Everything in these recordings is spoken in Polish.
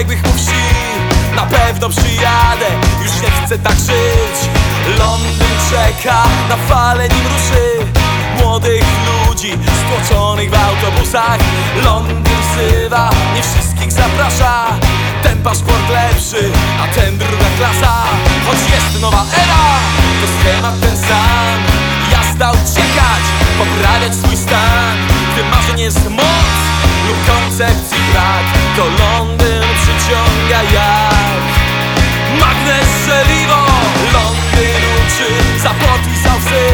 przebiegłych mu wsi. Na pewno przyjadę, już nie chcę tak żyć. Londyn czeka na fale nim ruszy. Młodych ludzi stłoczonych w autobusach. Londyn sywa, nie wszystkich zaprasza. Ten paszport lepszy, a ten druga klasa. Choć jest nowa era, to schemat ten sam. Jazda uciekać, poprawiać swój stan. Gdy marzeń jest moc lub koncepcji Magnes żeliwo Londyn uczy, zapotwisał łzy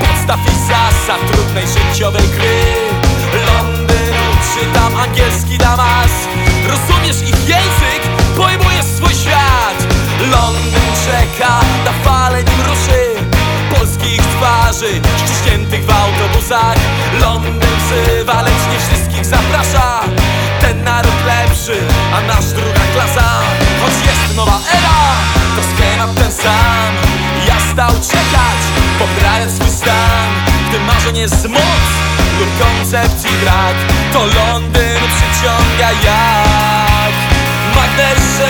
Podstaw i zasad trudnej życiowej gry. Londyn uczy, tam angielski damas. Rozumiesz ich język, pojmujesz swój świat. Londyn czeka, na fale nim ruszy. Polskich twarzy, ściśniętych w autobusach. Londyn wzywa, lecz nie wszystkich zaprasza. Ten naród lepszy, a nasz druga klasa. Choć jest nowa Gdy marzeń jest moc. Lub koncepcji brak To Londyn przyciąga jak. Magnes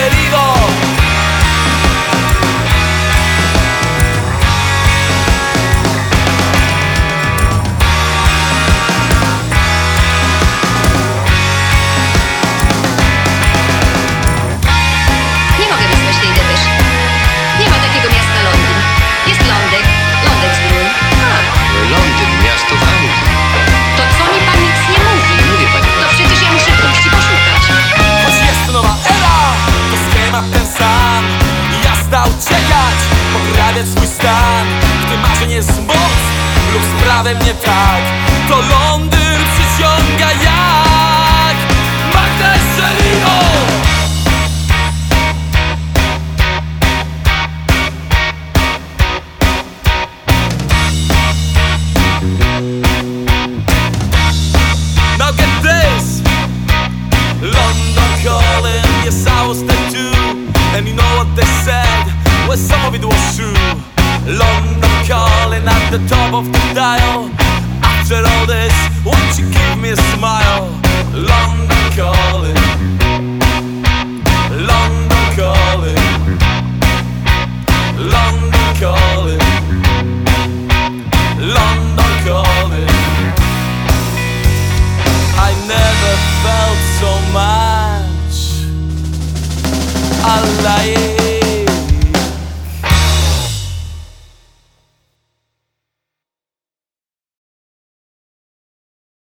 sam Jazda uciekać, poprawiać swój stan. Gdy marzeń jest moc lub z prawem nie tak To Londyn przyciąga jak well some of it was true London calling at the top of the dial. After all this, won't you give me a smile? London calling